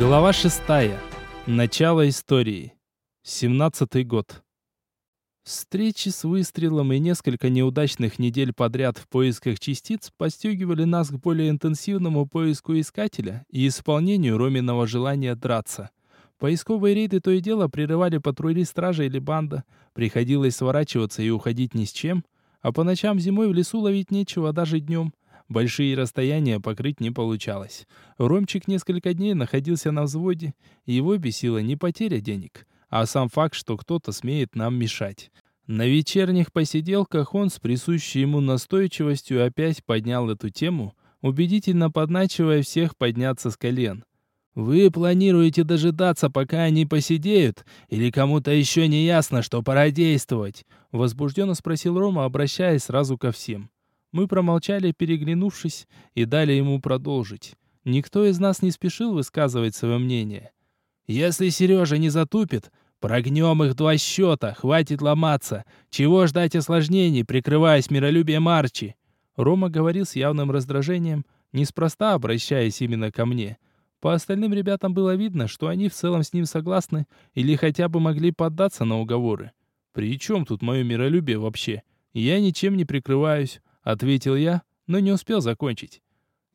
Глава шестая. Начало истории. Семнадцатый год. Встречи с выстрелом и несколько неудачных недель подряд в поисках частиц подстегивали нас к более интенсивному поиску искателя и исполнению Роминого желания драться. Поисковые рейды то и дело прерывали патрули стража или банда, приходилось сворачиваться и уходить ни с чем, а по ночам зимой в лесу ловить нечего даже днем. Большие расстояния покрыть не получалось. Ромчик несколько дней находился на взводе, его бесила не потеря денег, а сам факт, что кто-то смеет нам мешать. На вечерних посиделках он с присущей ему настойчивостью опять поднял эту тему, убедительно подначивая всех подняться с колен. «Вы планируете дожидаться, пока они посидеют, или кому-то еще не ясно, что пора действовать?» Возбужденно спросил Рома, обращаясь сразу ко всем. Мы промолчали, переглянувшись, и дали ему продолжить. Никто из нас не спешил высказывать свое мнение. «Если Сережа не затупит, прогнем их два счета, хватит ломаться. Чего ждать осложнений, прикрываясь миролюбием Арчи?» Рома говорил с явным раздражением, неспроста обращаясь именно ко мне. По остальным ребятам было видно, что они в целом с ним согласны или хотя бы могли поддаться на уговоры. «При чем тут мое миролюбие вообще? Я ничем не прикрываюсь. — ответил я, но не успел закончить.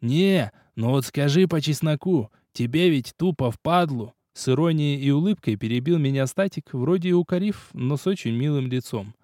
«Не, ну вот скажи по чесноку, тебе ведь тупо впадлу!» С иронией и улыбкой перебил меня статик, вроде и укорив, но с очень милым лицом.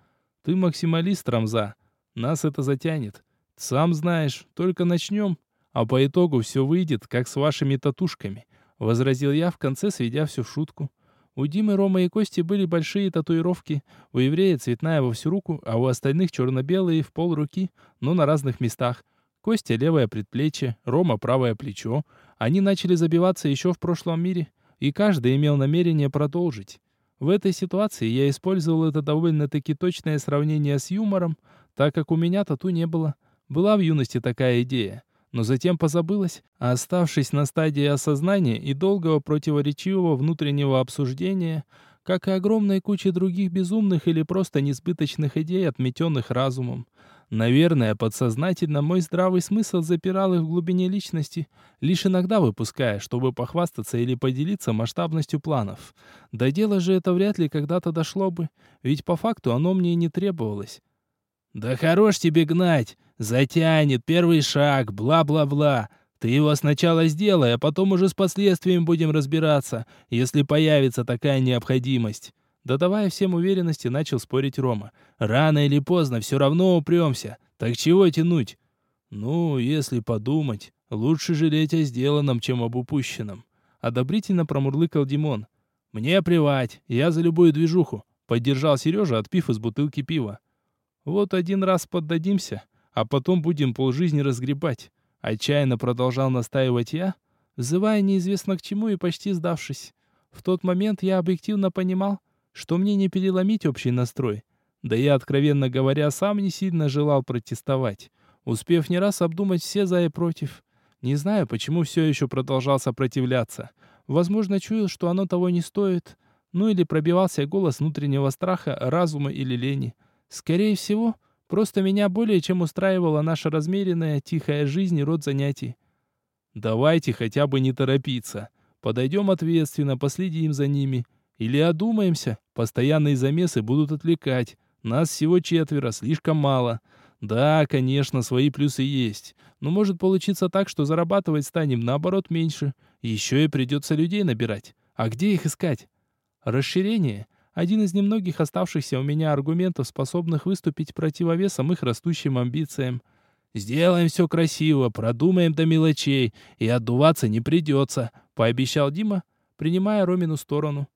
«Ты максималист, Рамза. Нас это затянет. Сам знаешь, только начнем, а по итогу все выйдет, как с вашими татушками», — возразил я в конце, сведя всю шутку. У Димы, Рома и Кости были большие татуировки. У еврея цветная во всю руку, а у остальных черно-белые в пол руки, но на разных местах. Костя левое предплечье, Рома правое плечо. Они начали забиваться еще в прошлом мире, и каждый имел намерение продолжить. В этой ситуации я использовал это довольно-таки точное сравнение с юмором, так как у меня тату не было. Была в юности такая идея но затем позабылась, а оставшись на стадии осознания и долгого противоречивого внутреннего обсуждения, как и огромной кучи других безумных или просто несбыточных идей, отметенных разумом. Наверное, подсознательно мой здравый смысл запирал их в глубине личности, лишь иногда выпуская, чтобы похвастаться или поделиться масштабностью планов. До дела же это вряд ли когда-то дошло бы, ведь по факту оно мне и не требовалось. «Да хорош тебе гнать! Затянет, первый шаг, бла-бла-бла. Ты его сначала сделай, а потом уже с последствиями будем разбираться, если появится такая необходимость». Додавая всем уверенности, начал спорить Рома. «Рано или поздно все равно упремся. Так чего тянуть?» «Ну, если подумать, лучше жалеть о сделанном, чем об упущенном». Одобрительно промурлыкал Димон. «Мне плевать, я за любую движуху», — поддержал Сережа, отпив из бутылки пива. «Вот один раз поддадимся, а потом будем полжизни разгребать. Отчаянно продолжал настаивать я, взывая неизвестно к чему и почти сдавшись. В тот момент я объективно понимал, что мне не переломить общий настрой. Да я, откровенно говоря, сам не сильно желал протестовать, успев не раз обдумать все за и против. Не знаю, почему все еще продолжал сопротивляться. Возможно, чуял, что оно того не стоит. Ну или пробивался голос внутреннего страха, разума или лени. Скорее всего, Просто меня более чем устраивала наша размеренная, тихая жизнь и род занятий. Давайте хотя бы не торопиться. Подойдем ответственно, последим за ними. Или одумаемся. Постоянные замесы будут отвлекать. Нас всего четверо, слишком мало. Да, конечно, свои плюсы есть. Но может получиться так, что зарабатывать станем наоборот меньше. Еще и придется людей набирать. А где их искать? Расширение один из немногих оставшихся у меня аргументов, способных выступить противовесом их растущим амбициям. «Сделаем все красиво, продумаем до мелочей, и отдуваться не придется», — пообещал Дима, принимая Ромину сторону.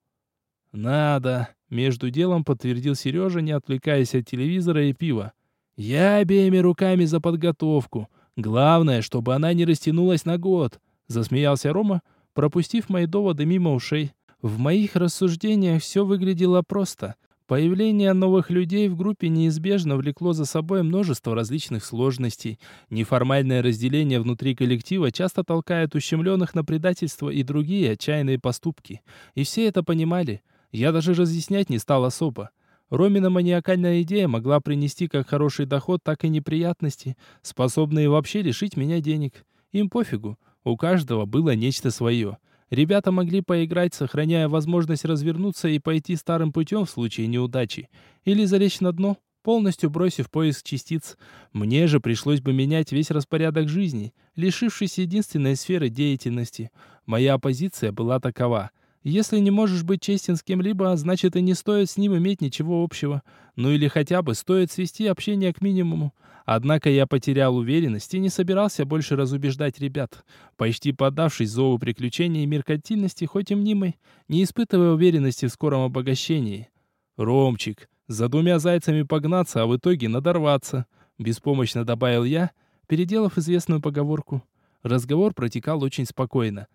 «Надо», — между делом подтвердил Сережа, не отвлекаясь от телевизора и пива. «Я обеими руками за подготовку. Главное, чтобы она не растянулась на год», — засмеялся Рома, пропустив мои доводы мимо ушей. В моих рассуждениях все выглядело просто. Появление новых людей в группе неизбежно влекло за собой множество различных сложностей. Неформальное разделение внутри коллектива часто толкает ущемленных на предательство и другие отчаянные поступки. И все это понимали. Я даже разъяснять не стал особо. Ромина маниакальная идея могла принести как хороший доход, так и неприятности, способные вообще лишить меня денег. Им пофигу, у каждого было нечто свое. Ребята могли поиграть, сохраняя возможность развернуться и пойти старым путем в случае неудачи, или залечь на дно, полностью бросив поиск частиц. Мне же пришлось бы менять весь распорядок жизни, лишившись единственной сферы деятельности. Моя позиция была такова. Если не можешь быть честен с кем-либо, значит и не стоит с ним иметь ничего общего. Ну или хотя бы стоит свести общение к минимуму. Однако я потерял уверенность и не собирался больше разубеждать ребят. Почти поддавшись зову приключений и меркантильности, хоть и мнимой, не испытывая уверенности в скором обогащении. «Ромчик, за двумя зайцами погнаться, а в итоге надорваться», — беспомощно добавил я, переделав известную поговорку. Разговор протекал очень спокойно.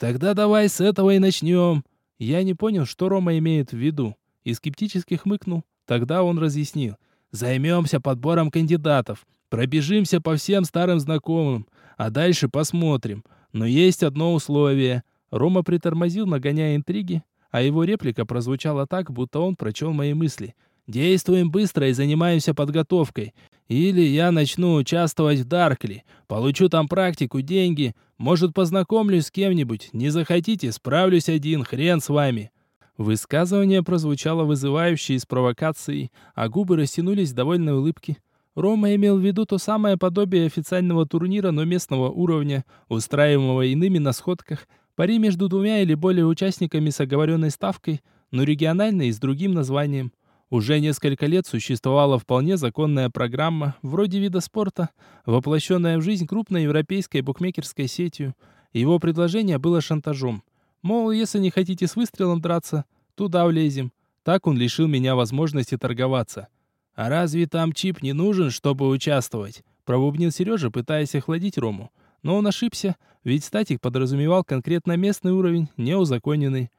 «Тогда давай с этого и начнем». Я не понял, что Рома имеет в виду, и скептически хмыкнул. Тогда он разъяснил — Займемся подбором кандидатов. Пробежимся по всем старым знакомым. А дальше посмотрим. Но есть одно условие. Рома притормозил, нагоняя интриги, а его реплика прозвучала так, будто он прочел мои мысли. «Действуем быстро и занимаемся подготовкой. Или я начну участвовать в Даркли. Получу там практику, деньги. Может, познакомлюсь с кем-нибудь. Не захотите, справлюсь один, хрен с вами». Высказывание прозвучало вызывающе из провокации, а губы растянулись в довольной улыбке. Рома имел в виду то самое подобие официального турнира, но местного уровня, устраиваемого иными на сходках, пари между двумя или более участниками с оговоренной ставкой, но региональной и с другим названием. Уже несколько лет существовала вполне законная программа, вроде вида спорта, воплощенная в жизнь крупной европейской букмекерской сетью. Его предложение было шантажом. Мол, если не хотите с выстрелом драться, туда влезем. Так он лишил меня возможности торговаться. А разве там чип не нужен, чтобы участвовать? Пробубнил Сережа, пытаясь охладить Рому. Но он ошибся, ведь статик подразумевал конкретно местный уровень, неузаконенный.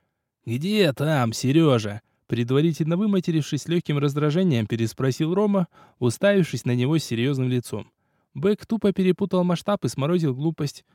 «Где там, Сережа?» Предварительно выматерившись легким раздражением, переспросил Рома, уставившись на него с серьезным лицом. Бэк тупо перепутал масштаб и сморозил глупость.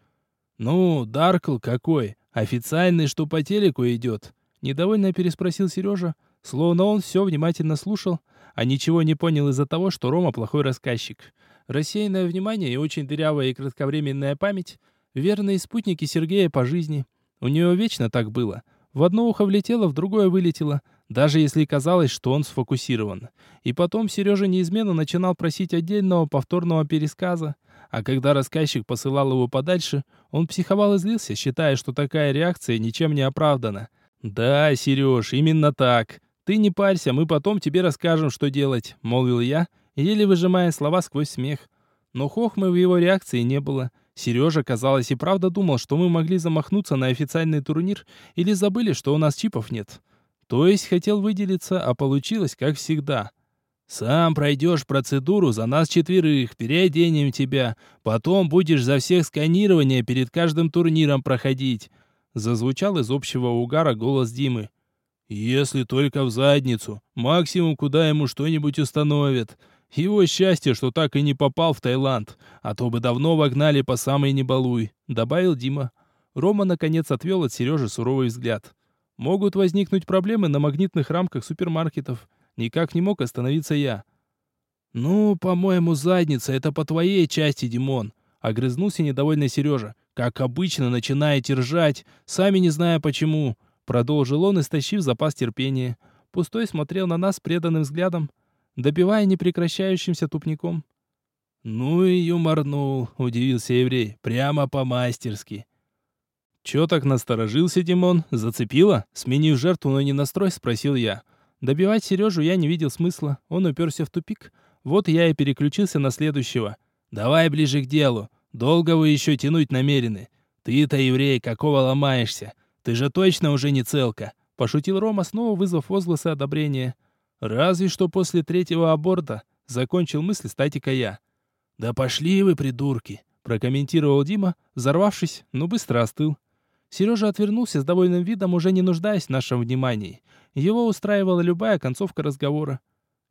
«Ну, Даркл какой? Официальный, что по телеку идет?» Недовольно переспросил Сережа, словно он все внимательно слушал, а ничего не понял из-за того, что Рома плохой рассказчик. Рассеянное внимание и очень дырявая и кратковременная память — верные спутники Сергея по жизни. У него вечно так было. В одно ухо влетело, в другое вылетело, даже если казалось, что он сфокусирован. И потом Сережа неизменно начинал просить отдельного повторного пересказа, а когда рассказчик посылал его подальше, он психовал и злился, считая, что такая реакция ничем не оправдана. «Да, Сереж, именно так. Ты не парься, мы потом тебе расскажем, что делать», — молвил я, еле выжимая слова сквозь смех. Но хохмы в его реакции не было. Сережа, казалось, и правда думал, что мы могли замахнуться на официальный турнир или забыли, что у нас чипов нет. То есть хотел выделиться, а получилось, как всегда. Сам пройдешь процедуру за нас четверых, переоденем тебя. Потом будешь за всех сканирования перед каждым турниром проходить. Зазвучал из общего угара голос Димы. Если только в задницу. Максимум, куда ему что-нибудь установят. Его счастье, что так и не попал в Таиланд, а то бы давно вогнали по самой небалуй, добавил Дима. Рома наконец отвел от Сережи суровый взгляд. Могут возникнуть проблемы на магнитных рамках супермаркетов. Никак не мог остановиться я. «Ну, по-моему, задница, это по твоей части, Димон», — огрызнулся недовольный Сережа. «Как обычно, начинаете ржать, сами не зная почему», — продолжил он, истощив запас терпения. Пустой смотрел на нас преданным взглядом, добивая непрекращающимся тупником. «Ну и юморнул», — удивился еврей, — «прямо по-мастерски». «Чё так насторожился, Димон? Зацепило?» Сменив жертву, но не настрой, спросил я. Добивать Сережу я не видел смысла, он уперся в тупик. Вот я и переключился на следующего. «Давай ближе к делу. Долго вы еще тянуть намерены? Ты-то, еврей, какого ломаешься? Ты же точно уже не целка!» Пошутил Рома, снова вызвав возгласы одобрения. «Разве что после третьего аборта», — закончил мысль статика я. «Да пошли вы, придурки!» — прокомментировал Дима, взорвавшись, но быстро остыл. Сережа отвернулся с довольным видом, уже не нуждаясь в нашем внимании. Его устраивала любая концовка разговора.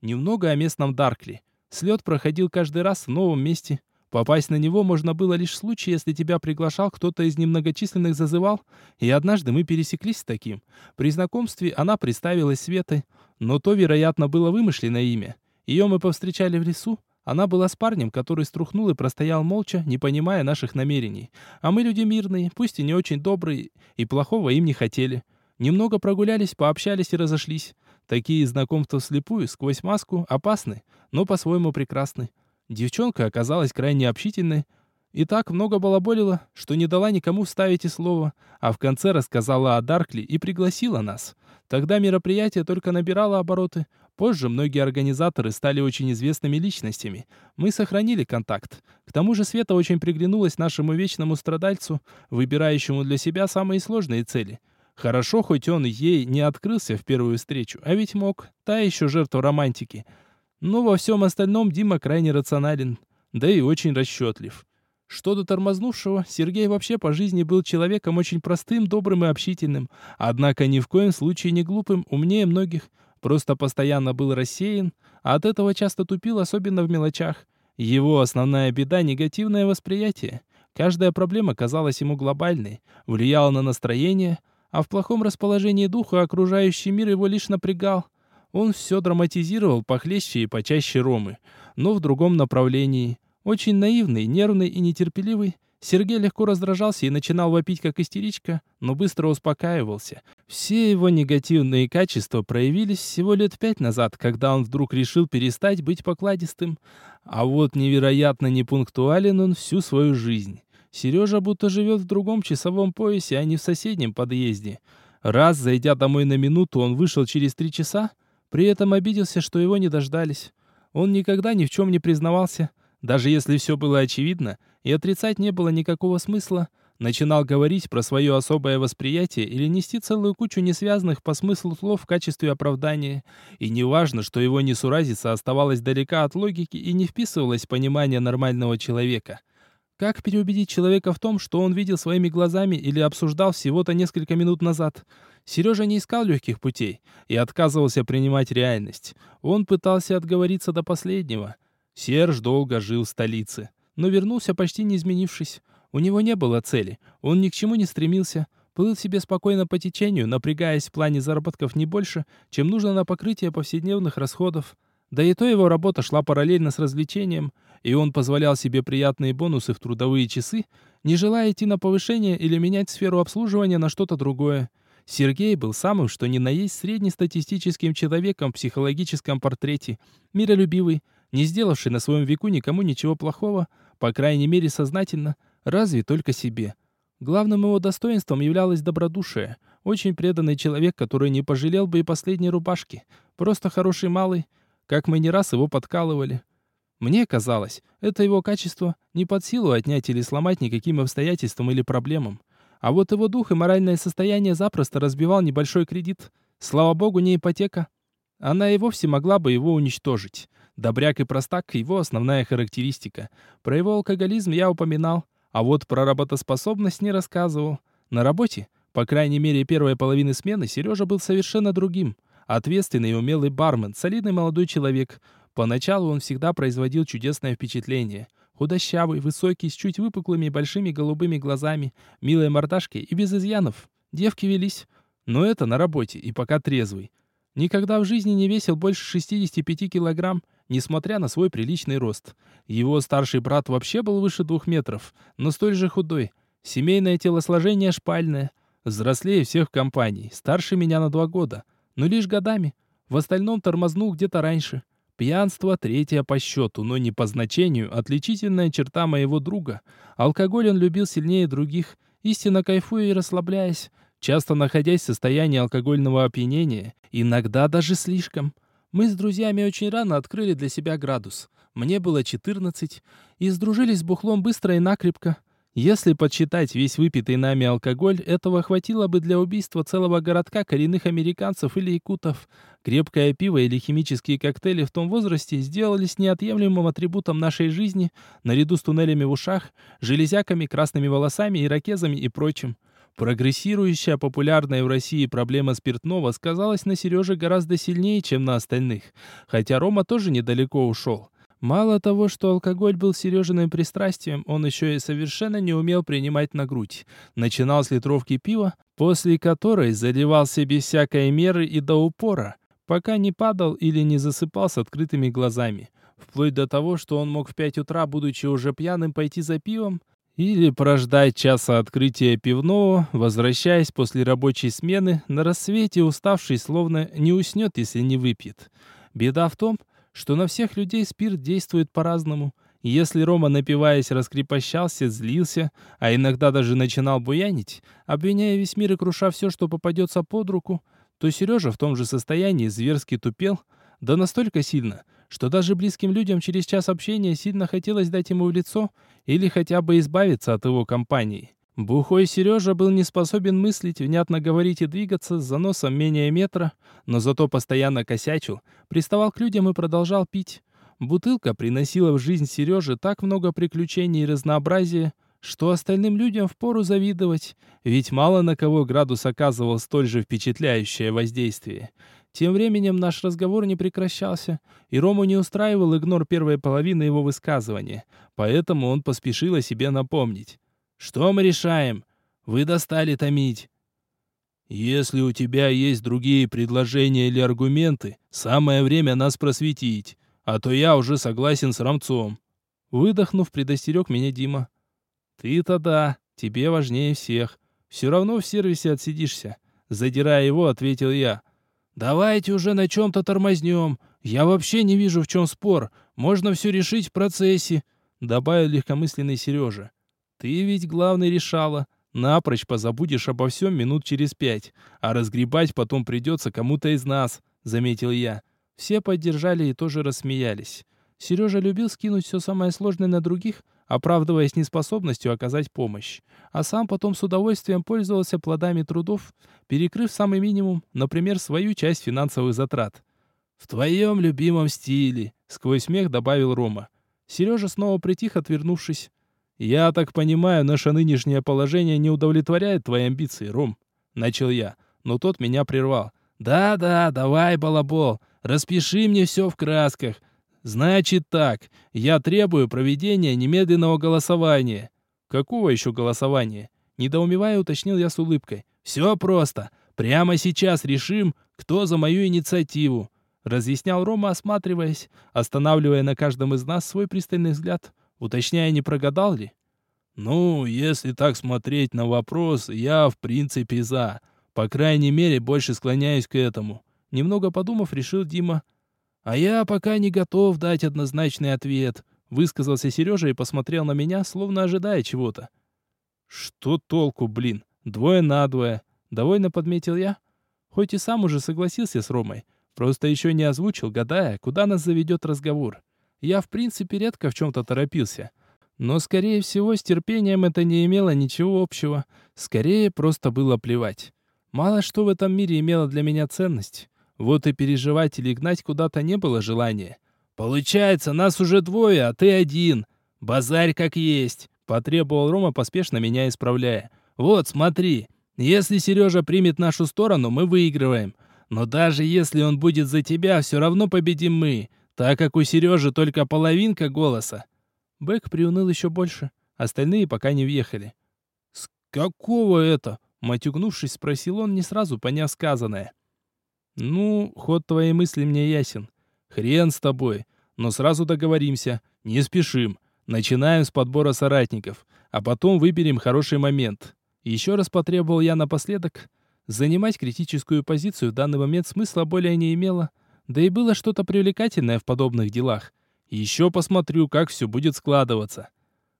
Немного о местном Даркли. Слет проходил каждый раз в новом месте. Попасть на него можно было лишь в случае, если тебя приглашал кто-то из немногочисленных зазывал, и однажды мы пересеклись с таким. При знакомстве она представилась Светой, но то, вероятно, было вымышленное имя. Ее мы повстречали в лесу, Она была с парнем, который струхнул и простоял молча, не понимая наших намерений. А мы люди мирные, пусть и не очень добрые, и плохого им не хотели. Немного прогулялись, пообщались и разошлись. Такие знакомства вслепую, сквозь маску, опасны, но по-своему прекрасны. Девчонка оказалась крайне общительной, и так много балаболила, что не дала никому вставить и слова, а в конце рассказала о Даркли и пригласила нас. Тогда мероприятие только набирало обороты. Позже многие организаторы стали очень известными личностями. Мы сохранили контакт. К тому же Света очень приглянулась нашему вечному страдальцу, выбирающему для себя самые сложные цели. Хорошо, хоть он ей не открылся в первую встречу, а ведь мог. Та еще жертва романтики. Но во всем остальном Дима крайне рационален, да и очень расчетлив. Что до тормознувшего, Сергей вообще по жизни был человеком очень простым, добрым и общительным, однако ни в коем случае не глупым, умнее многих, просто постоянно был рассеян, а от этого часто тупил, особенно в мелочах. Его основная беда — негативное восприятие. Каждая проблема казалась ему глобальной, влияла на настроение, а в плохом расположении духа окружающий мир его лишь напрягал. Он все драматизировал похлеще и почаще Ромы, но в другом направлении. Очень наивный, нервный и нетерпеливый, Сергей легко раздражался и начинал вопить как истеричка, но быстро успокаивался. Все его негативные качества проявились всего лет пять назад, когда он вдруг решил перестать быть покладистым. А вот невероятно непунктуален он всю свою жизнь. Сережа будто живет в другом часовом поясе, а не в соседнем подъезде. Раз, зайдя домой на минуту, он вышел через три часа, при этом обиделся, что его не дождались. Он никогда ни в чем не признавался, даже если все было очевидно, и отрицать не было никакого смысла, начинал говорить про свое особое восприятие или нести целую кучу несвязанных по смыслу слов в качестве оправдания. И неважно, что его несуразица оставалась далека от логики и не вписывалась в понимание нормального человека. Как переубедить человека в том, что он видел своими глазами или обсуждал всего-то несколько минут назад? Сережа не искал легких путей и отказывался принимать реальность. Он пытался отговориться до последнего. Серж долго жил в столице, но вернулся почти не изменившись. У него не было цели, он ни к чему не стремился, плыл себе спокойно по течению, напрягаясь в плане заработков не больше, чем нужно на покрытие повседневных расходов. Да и то его работа шла параллельно с развлечением, и он позволял себе приятные бонусы в трудовые часы, не желая идти на повышение или менять сферу обслуживания на что-то другое. Сергей был самым, что ни на есть, среднестатистическим человеком в психологическом портрете, миролюбивый, не сделавший на своем веку никому ничего плохого, по крайней мере сознательно, разве только себе. Главным его достоинством являлось добродушие, очень преданный человек, который не пожалел бы и последней рубашки, просто хороший малый, как мы не раз его подкалывали. Мне казалось, это его качество не под силу отнять или сломать никаким обстоятельствам или проблемам. А вот его дух и моральное состояние запросто разбивал небольшой кредит. Слава богу, не ипотека. Она и вовсе могла бы его уничтожить. Добряк и простак — его основная характеристика. Про его алкоголизм я упоминал, а вот про работоспособность не рассказывал. На работе, по крайней мере первой половины смены, Сережа был совершенно другим. Ответственный и умелый бармен, солидный молодой человек. Поначалу он всегда производил чудесное впечатление. Худощавый, высокий, с чуть выпуклыми большими голубыми глазами, милой мордашкой и без изъянов. Девки велись. Но это на работе и пока трезвый. Никогда в жизни не весил больше 65 килограмм, несмотря на свой приличный рост. Его старший брат вообще был выше двух метров, но столь же худой. Семейное телосложение шпальное. Взрослее всех в компании, старше меня на два года. Но лишь годами. В остальном тормознул где-то раньше. Пьянство третье по счету, но не по значению, отличительная черта моего друга. Алкоголь он любил сильнее других, истинно кайфуя и расслабляясь, часто находясь в состоянии алкогольного опьянения, иногда даже слишком. Мы с друзьями очень рано открыли для себя градус. Мне было 14, и сдружились с бухлом быстро и накрепко. Если подсчитать весь выпитый нами алкоголь, этого хватило бы для убийства целого городка коренных американцев или якутов. Крепкое пиво или химические коктейли в том возрасте сделались неотъемлемым атрибутом нашей жизни, наряду с туннелями в ушах, железяками, красными волосами, ирокезами и прочим. Прогрессирующая популярная в России проблема спиртного сказалась на Сереже гораздо сильнее, чем на остальных, хотя Рома тоже недалеко ушел. Мало того, что алкоголь был Сережиным пристрастием, он еще и совершенно не умел принимать на грудь. Начинал с литровки пива, после которой заливался без всякой меры и до упора, пока не падал или не засыпал с открытыми глазами. вплоть до того, что он мог в пять утра, будучи уже пьяным, пойти за пивом, или прождать часа открытия пивного, возвращаясь после рабочей смены, на рассвете уставший, словно не уснет, если не выпьет. Беда в том, что на всех людей спирт действует по-разному. Если Рома, напиваясь, раскрепощался, злился, а иногда даже начинал буянить, обвиняя весь мир и круша все, что попадется под руку, то Сережа в том же состоянии зверски тупел, да настолько сильно, что даже близким людям через час общения сильно хотелось дать ему в лицо или хотя бы избавиться от его компании. Бухой Сережа был не способен мыслить, внятно говорить и двигаться с заносом менее метра, но зато постоянно косячил, приставал к людям и продолжал пить. Бутылка приносила в жизнь Сережи так много приключений и разнообразия, что остальным людям впору завидовать, ведь мало на кого градус оказывал столь же впечатляющее воздействие. Тем временем наш разговор не прекращался, и Рому не устраивал игнор первой половины его высказывания, поэтому он поспешил о себе напомнить. «Что мы решаем? Вы достали томить». «Если у тебя есть другие предложения или аргументы, самое время нас просветить, а то я уже согласен с Рамцом». Выдохнув, предостерег меня Дима. «Ты-то да, тебе важнее всех. Все равно в сервисе отсидишься». Задирая его, ответил я. «Давайте уже на чем-то тормознем. Я вообще не вижу, в чем спор. Можно все решить в процессе», — добавил легкомысленный Сережа. «Ты ведь главный решала. Напрочь позабудешь обо всем минут через пять, а разгребать потом придется кому-то из нас», — заметил я. Все поддержали и тоже рассмеялись. Сережа любил скинуть все самое сложное на других, оправдываясь неспособностью оказать помощь, а сам потом с удовольствием пользовался плодами трудов, перекрыв самый минимум, например, свою часть финансовых затрат. «В твоем любимом стиле», — сквозь смех добавил Рома. Сережа снова притих, отвернувшись. «Я так понимаю, наше нынешнее положение не удовлетворяет твои амбиции, Ром», — начал я, но тот меня прервал. «Да-да, давай, балабол, распиши мне все в красках, Значит так, я требую проведения немедленного голосования. Какого еще голосования? Недоумевая, уточнил я с улыбкой. Все просто. Прямо сейчас решим, кто за мою инициативу. Разъяснял Рома, осматриваясь, останавливая на каждом из нас свой пристальный взгляд, уточняя, не прогадал ли. «Ну, если так смотреть на вопрос, я в принципе за. По крайней мере, больше склоняюсь к этому». Немного подумав, решил Дима. «А я пока не готов дать однозначный ответ», — высказался Сережа и посмотрел на меня, словно ожидая чего-то. «Что толку, блин? Двое на двое», — довольно подметил я. Хоть и сам уже согласился с Ромой, просто еще не озвучил, гадая, куда нас заведет разговор. Я, в принципе, редко в чем-то торопился. Но, скорее всего, с терпением это не имело ничего общего. Скорее, просто было плевать. Мало что в этом мире имело для меня ценность. Вот и переживать или гнать куда-то не было желания. «Получается, нас уже двое, а ты один. Базарь как есть», — потребовал Рома, поспешно меня исправляя. «Вот, смотри, если Сережа примет нашу сторону, мы выигрываем. Но даже если он будет за тебя, все равно победим мы, так как у Сережи только половинка голоса». Бэк приуныл еще больше. Остальные пока не въехали. «С какого это?» — матюгнувшись, спросил он, не сразу поняв сказанное. «Ну, ход твоей мысли мне ясен. Хрен с тобой. Но сразу договоримся. Не спешим. Начинаем с подбора соратников, а потом выберем хороший момент». Еще раз потребовал я напоследок. Занимать критическую позицию в данный момент смысла более не имело. Да и было что-то привлекательное в подобных делах. Еще посмотрю, как все будет складываться.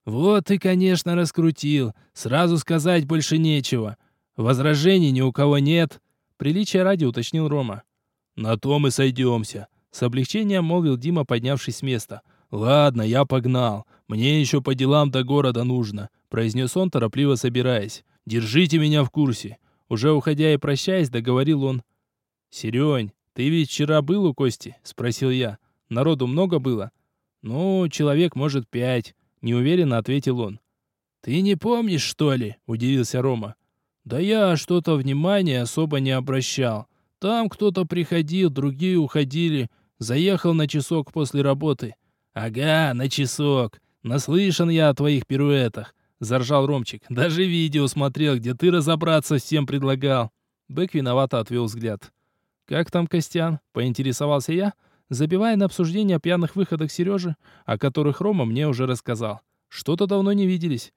Вот ты, конечно, раскрутил. Сразу сказать больше нечего. Возражений ни у кого нет. Приличия ради уточнил Рома. «На то мы сойдемся», — с облегчением молвил Дима, поднявшись с места. «Ладно, я погнал. Мне еще по делам до города нужно», — произнес он, торопливо собираясь. «Держите меня в курсе». Уже уходя и прощаясь, договорил он. «Серень, ты ведь вчера был у Кости?» — спросил я. «Народу много было?» «Ну, человек, может, пять», — неуверенно ответил он. «Ты не помнишь, что ли?» — удивился Рома. Да я что-то внимания особо не обращал. Там кто-то приходил, другие уходили. Заехал на часок после работы. Ага, на часок. Наслышан я о твоих пируэтах. Заржал Ромчик. Даже видео смотрел, где ты разобраться всем предлагал. Бэк виновато отвел взгляд. «Как там Костян?» — поинтересовался я, забивая на обсуждение пьяных выходах Сережи, о которых Рома мне уже рассказал. Что-то давно не виделись.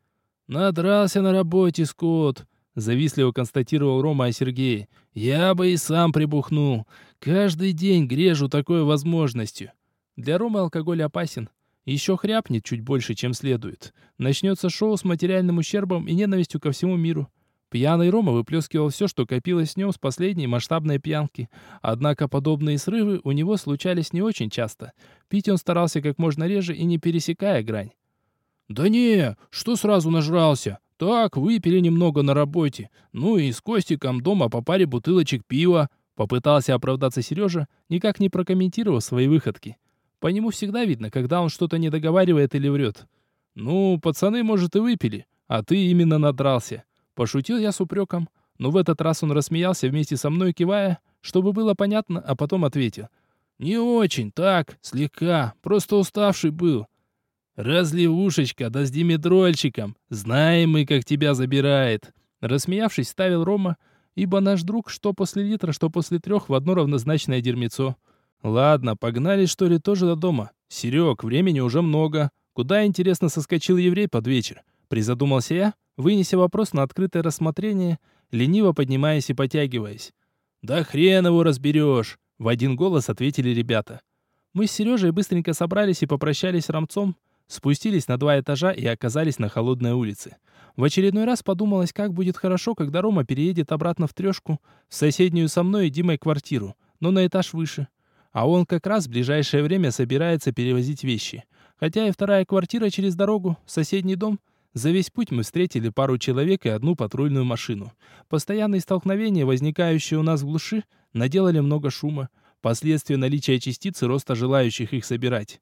«Надрался на работе, Скотт», — завистливо констатировал Рома о Сергее. «Я бы и сам прибухнул. Каждый день грежу такой возможностью». Для Ромы алкоголь опасен. Еще хряпнет чуть больше, чем следует. Начнется шоу с материальным ущербом и ненавистью ко всему миру. Пьяный Рома выплескивал все, что копилось в нем с последней масштабной пьянки. Однако подобные срывы у него случались не очень часто. Пить он старался как можно реже и не пересекая грань. «Да не, что сразу нажрался? Так, выпили немного на работе. Ну и с Костиком дома по паре бутылочек пива». Попытался оправдаться Сережа, никак не прокомментировав свои выходки. По нему всегда видно, когда он что-то не договаривает или врет. «Ну, пацаны, может, и выпили, а ты именно надрался. Пошутил я с упреком, но в этот раз он рассмеялся вместе со мной, кивая, чтобы было понятно, а потом ответил. «Не очень, так, слегка, просто уставший был. Разливушечка, да с димедрольчиком, знаем мы, как тебя забирает». Рассмеявшись, ставил Рома, ибо наш друг что после литра, что после трех в одно равнозначное дерьмецо. «Ладно, погнали, что ли, тоже до дома. Серег, времени уже много. Куда, интересно, соскочил еврей под вечер?» Призадумался я, вынеся вопрос на открытое рассмотрение, лениво поднимаясь и потягиваясь. «Да хрен его разберешь!» — в один голос ответили ребята. Мы с Сережей быстренько собрались и попрощались с Рамцом, спустились на два этажа и оказались на холодной улице. В очередной раз подумалось, как будет хорошо, когда Рома переедет обратно в трешку, в соседнюю со мной и Димой квартиру, но на этаж выше. А он как раз в ближайшее время собирается перевозить вещи. Хотя и вторая квартира через дорогу, соседний дом, за весь путь мы встретили пару человек и одну патрульную машину. Постоянные столкновения, возникающие у нас в глуши, наделали много шума. Последствия наличия частиц и роста желающих их собирать.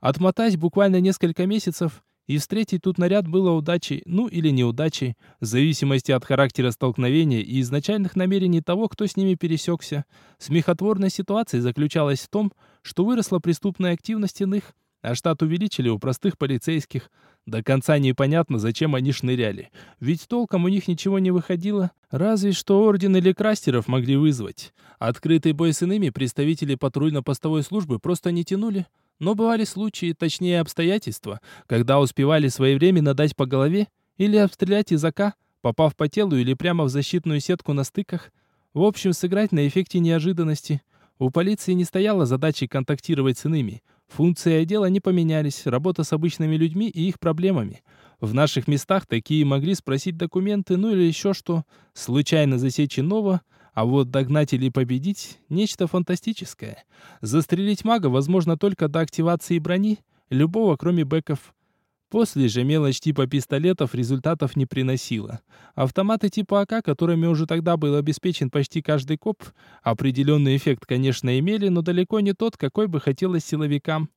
Отмотать буквально несколько месяцев и встретить тут наряд было удачей, ну или неудачей, в зависимости от характера столкновения и изначальных намерений того, кто с ними пересекся. Смехотворная ситуация заключалась в том, что выросла преступная активность иных, а штат увеличили у простых полицейских. До конца непонятно, зачем они шныряли. Ведь толком у них ничего не выходило. Разве что орден или крастеров могли вызвать. Открытый бой с иными представители патрульно-постовой службы просто не тянули. Но бывали случаи, точнее обстоятельства, когда успевали своевременно дать по голове или обстрелять из АК, попав по телу или прямо в защитную сетку на стыках. В общем, сыграть на эффекте неожиданности. У полиции не стояла задачи контактировать с иными. Функции отдела не поменялись, работа с обычными людьми и их проблемами. В наших местах такие могли спросить документы, ну или еще что, случайно засечь иного, а вот догнать или победить – нечто фантастическое. Застрелить мага возможно только до активации брони, любого, кроме бэков. После же мелочь типа пистолетов результатов не приносила. Автоматы типа АК, которыми уже тогда был обеспечен почти каждый коп, определенный эффект, конечно, имели, но далеко не тот, какой бы хотелось силовикам.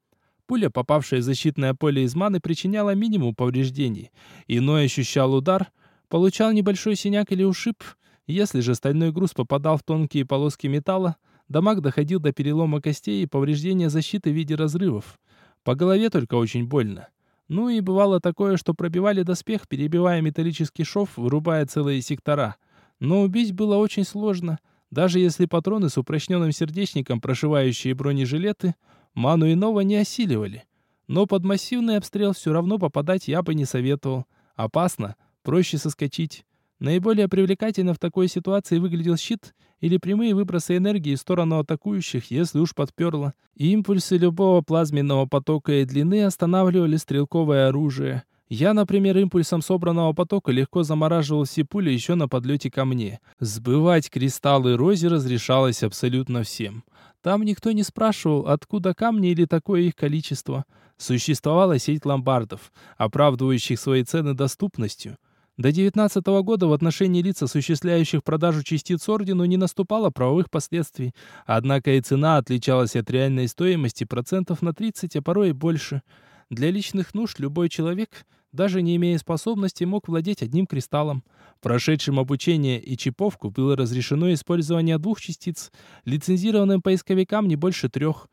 Пуля, попавшая в защитное поле из маны, причиняла минимум повреждений. Иной ощущал удар, получал небольшой синяк или ушиб. Если же стальной груз попадал в тонкие полоски металла, дамаг доходил до перелома костей и повреждения защиты в виде разрывов. По голове только очень больно. Ну и бывало такое, что пробивали доспех, перебивая металлический шов, вырубая целые сектора. Но убить было очень сложно. Даже если патроны с упрочненным сердечником, прошивающие бронежилеты, ману иного не осиливали. Но под массивный обстрел все равно попадать я бы не советовал. Опасно, проще соскочить. Наиболее привлекательно в такой ситуации выглядел щит или прямые выбросы энергии в сторону атакующих, если уж подперло. Импульсы любого плазменного потока и длины останавливали стрелковое оружие. Я, например, импульсом собранного потока легко замораживал все пули еще на подлете ко мне. Сбывать кристаллы Рози разрешалось абсолютно всем. Там никто не спрашивал, откуда камни или такое их количество. Существовала сеть ломбардов, оправдывающих свои цены доступностью. До 19 года в отношении лиц, осуществляющих продажу частиц ордену, не наступало правовых последствий. Однако и цена отличалась от реальной стоимости процентов на 30, а порой и больше. Для личных нужд любой человек, даже не имея способности, мог владеть одним кристаллом. Прошедшим обучение и чиповку было разрешено использование двух частиц, лицензированным поисковикам не больше трех –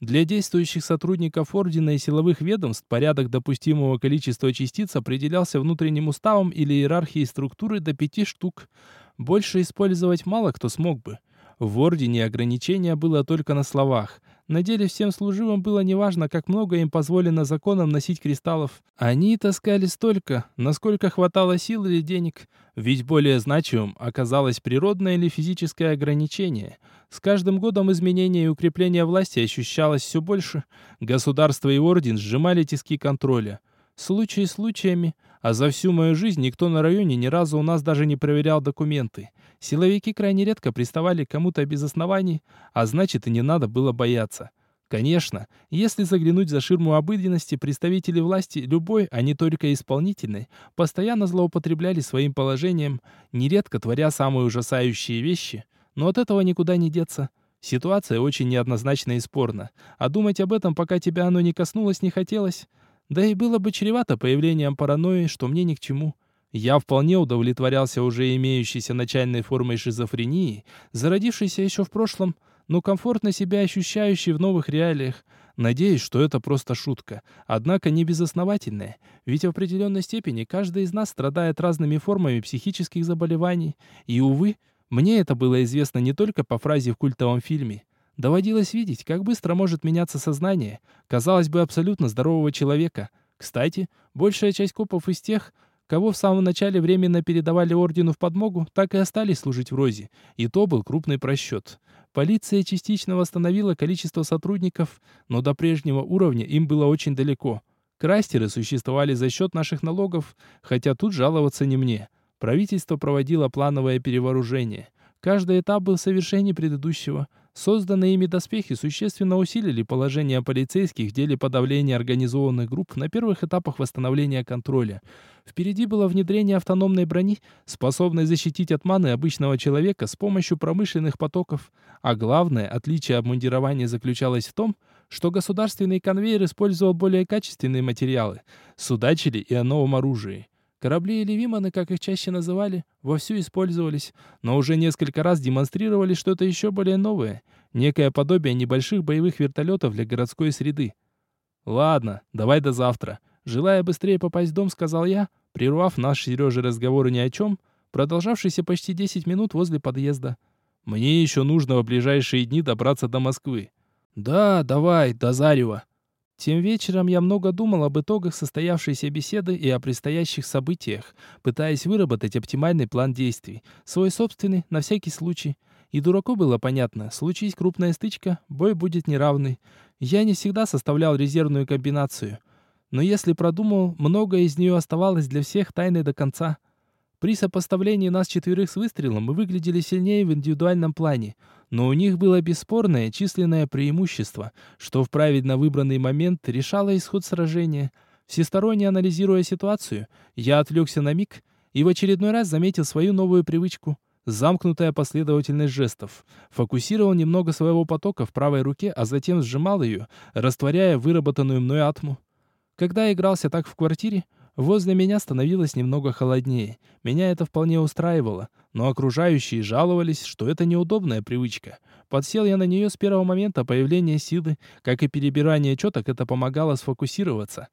для действующих сотрудников Ордена и силовых ведомств порядок допустимого количества частиц определялся внутренним уставом или иерархией структуры до пяти штук. Больше использовать мало кто смог бы. В Ордене ограничение было только на словах. На деле всем служивым было неважно, как много им позволено законом носить кристаллов. Они таскали столько, насколько хватало сил или денег. Ведь более значимым оказалось природное или физическое ограничение. С каждым годом изменения и укрепления власти ощущалось все больше. Государство и орден сжимали тиски контроля. Случаи случаями, а за всю мою жизнь никто на районе ни разу у нас даже не проверял документы. Силовики крайне редко приставали к кому-то без оснований, а значит и не надо было бояться. Конечно, если заглянуть за ширму обыденности, представители власти, любой, а не только исполнительной, постоянно злоупотребляли своим положением, нередко творя самые ужасающие вещи, но от этого никуда не деться. Ситуация очень неоднозначна и спорна, а думать об этом, пока тебя оно не коснулось, не хотелось. Да и было бы чревато появлением паранойи, что мне ни к чему. Я вполне удовлетворялся уже имеющейся начальной формой шизофрении, зародившейся еще в прошлом, но комфортно себя ощущающей в новых реалиях. Надеюсь, что это просто шутка, однако не безосновательная, ведь в определенной степени каждый из нас страдает разными формами психических заболеваний, и, увы, мне это было известно не только по фразе в культовом фильме. Доводилось видеть, как быстро может меняться сознание, казалось бы, абсолютно здорового человека. Кстати, большая часть копов из тех, кого в самом начале временно передавали ордену в подмогу, так и остались служить в Розе. И то был крупный просчет. Полиция частично восстановила количество сотрудников, но до прежнего уровня им было очень далеко. Крастеры существовали за счет наших налогов, хотя тут жаловаться не мне. Правительство проводило плановое перевооружение. Каждый этап был совершеннее предыдущего. Созданные ими доспехи существенно усилили положение полицейских в деле подавления организованных групп на первых этапах восстановления контроля. Впереди было внедрение автономной брони, способной защитить от маны обычного человека с помощью промышленных потоков. А главное отличие обмундирования заключалось в том, что государственный конвейер использовал более качественные материалы, судачили и о новом оружии. Корабли или виманы, как их чаще называли, вовсю использовались, но уже несколько раз демонстрировали что-то еще более новое, некое подобие небольших боевых вертолетов для городской среды. «Ладно, давай до завтра», Желая быстрее попасть в дом, сказал я, прервав наш Сережа разговор ни о чем, продолжавшийся почти 10 минут возле подъезда. Мне еще нужно в ближайшие дни добраться до Москвы. Да, давай, до Зарева. Тем вечером я много думал об итогах состоявшейся беседы и о предстоящих событиях, пытаясь выработать оптимальный план действий, свой собственный, на всякий случай. И дураку было понятно, случись крупная стычка, бой будет неравный. Я не всегда составлял резервную комбинацию но если продумал, многое из нее оставалось для всех тайной до конца. При сопоставлении нас четверых с выстрелом мы выглядели сильнее в индивидуальном плане, но у них было бесспорное численное преимущество, что в правильно выбранный момент решало исход сражения. Всесторонне анализируя ситуацию, я отвлекся на миг и в очередной раз заметил свою новую привычку — замкнутая последовательность жестов. Фокусировал немного своего потока в правой руке, а затем сжимал ее, растворяя выработанную мной атму. Когда игрался так в квартире, возле меня становилось немного холоднее. Меня это вполне устраивало, но окружающие жаловались, что это неудобная привычка. Подсел я на нее с первого момента появления силы, как и перебирание четок это помогало сфокусироваться.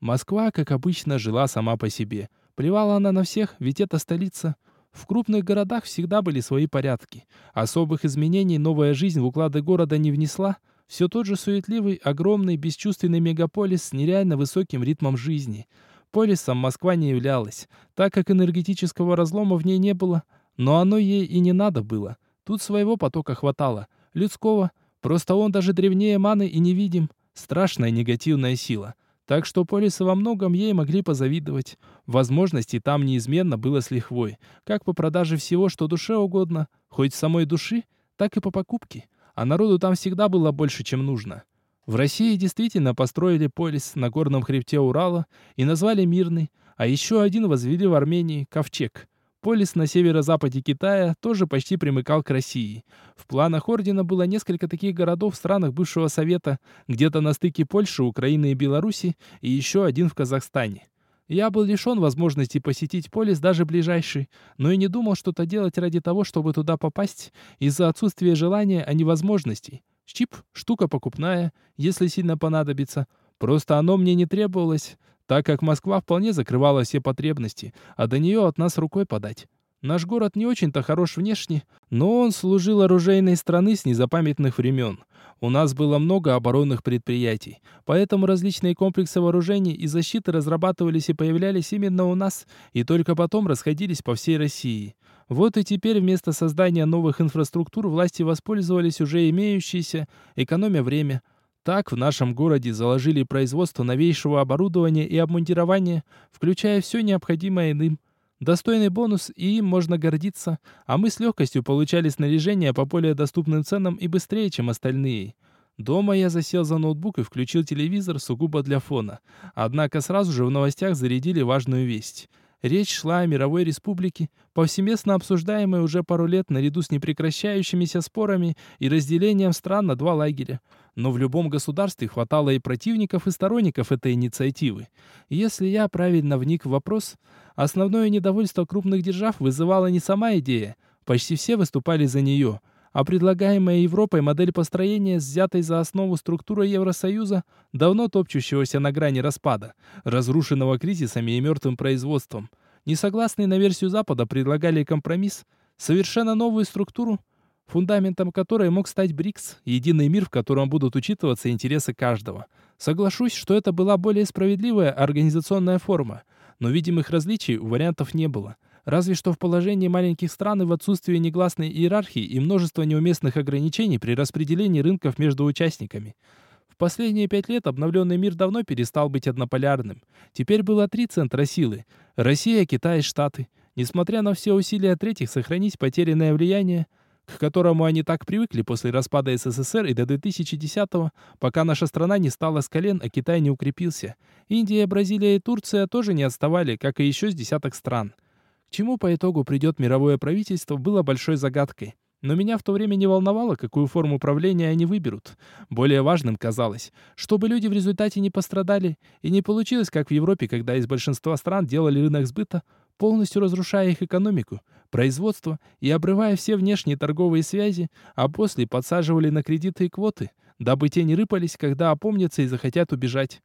Москва, как обычно, жила сама по себе. Плевала она на всех, ведь это столица. В крупных городах всегда были свои порядки. Особых изменений новая жизнь в уклады города не внесла, все тот же суетливый, огромный, бесчувственный мегаполис с нереально высоким ритмом жизни. Полисом Москва не являлась, так как энергетического разлома в ней не было, но оно ей и не надо было. Тут своего потока хватало, людского, просто он даже древнее маны и невидим. Страшная негативная сила. Так что полисы во многом ей могли позавидовать. Возможностей там неизменно было с лихвой, как по продаже всего, что душе угодно, хоть самой души, так и по покупке а народу там всегда было больше, чем нужно. В России действительно построили полис на горном хребте Урала и назвали Мирный, а еще один возвели в Армении – Ковчег. Полис на северо-западе Китая тоже почти примыкал к России. В планах ордена было несколько таких городов в странах бывшего Совета, где-то на стыке Польши, Украины и Беларуси, и еще один в Казахстане. Я был лишен возможности посетить полис даже ближайший, но и не думал что-то делать ради того, чтобы туда попасть, из-за отсутствия желания, а не возможностей. Чип — штука покупная, если сильно понадобится. Просто оно мне не требовалось, так как Москва вполне закрывала все потребности, а до нее от нас рукой подать. Наш город не очень-то хорош внешне, но он служил оружейной страны с незапамятных времен. У нас было много оборонных предприятий, поэтому различные комплексы вооружений и защиты разрабатывались и появлялись именно у нас, и только потом расходились по всей России. Вот и теперь вместо создания новых инфраструктур власти воспользовались уже имеющиеся, экономя время. Так в нашем городе заложили производство новейшего оборудования и обмундирования, включая все необходимое иным. Достойный бонус, и им можно гордиться, а мы с легкостью получали снаряжение по более доступным ценам и быстрее, чем остальные. Дома я засел за ноутбук и включил телевизор сугубо для фона. Однако сразу же в новостях зарядили важную весть. Речь шла о мировой республике, повсеместно обсуждаемой уже пару лет наряду с непрекращающимися спорами и разделением стран на два лагеря. Но в любом государстве хватало и противников, и сторонников этой инициативы. Если я правильно вник в вопрос, основное недовольство крупных держав вызывала не сама идея. Почти все выступали за нее – а предлагаемая Европой модель построения, взятой за основу структуры Евросоюза, давно топчущегося на грани распада, разрушенного кризисами и мертвым производством. Несогласные на версию Запада предлагали компромисс, совершенно новую структуру, фундаментом которой мог стать БРИКС, единый мир, в котором будут учитываться интересы каждого. Соглашусь, что это была более справедливая организационная форма, но видимых различий у вариантов не было – Разве что в положении маленьких стран и в отсутствии негласной иерархии и множества неуместных ограничений при распределении рынков между участниками. В последние пять лет обновленный мир давно перестал быть однополярным. Теперь было три центра силы – Россия, Китай и Штаты. Несмотря на все усилия третьих сохранить потерянное влияние, к которому они так привыкли после распада СССР и до 2010-го, пока наша страна не стала с колен, а Китай не укрепился. Индия, Бразилия и Турция тоже не отставали, как и еще с десяток стран – к чему по итогу придет мировое правительство, было большой загадкой. Но меня в то время не волновало, какую форму управления они выберут. Более важным казалось, чтобы люди в результате не пострадали, и не получилось, как в Европе, когда из большинства стран делали рынок сбыта, полностью разрушая их экономику, производство и обрывая все внешние торговые связи, а после подсаживали на кредиты и квоты, дабы те не рыпались, когда опомнятся и захотят убежать.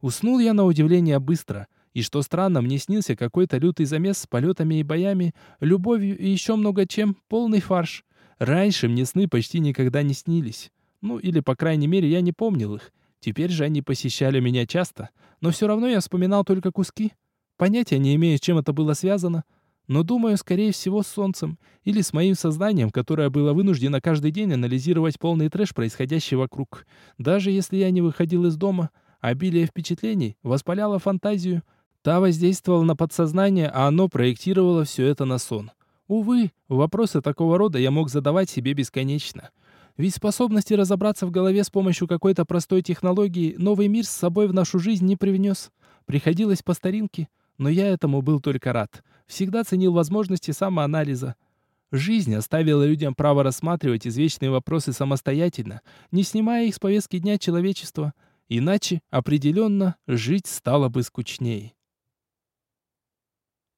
Уснул я на удивление быстро — и что странно, мне снился какой-то лютый замес с полетами и боями, любовью и еще много чем, полный фарш. Раньше мне сны почти никогда не снились. Ну, или, по крайней мере, я не помнил их. Теперь же они посещали меня часто, но все равно я вспоминал только куски. Понятия не имею, с чем это было связано, но думаю, скорее всего, с солнцем или с моим сознанием, которое было вынуждено каждый день анализировать полный трэш, происходящий вокруг. Даже если я не выходил из дома, обилие впечатлений воспаляло фантазию, Та воздействовала на подсознание, а оно проектировало все это на сон. Увы, вопросы такого рода я мог задавать себе бесконечно. Ведь способности разобраться в голове с помощью какой-то простой технологии новый мир с собой в нашу жизнь не привнес. Приходилось по старинке, но я этому был только рад. Всегда ценил возможности самоанализа. Жизнь оставила людям право рассматривать извечные вопросы самостоятельно, не снимая их с повестки дня человечества. Иначе, определенно, жить стало бы скучней.